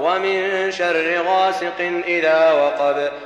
ومن شر غاسق إذا وقب.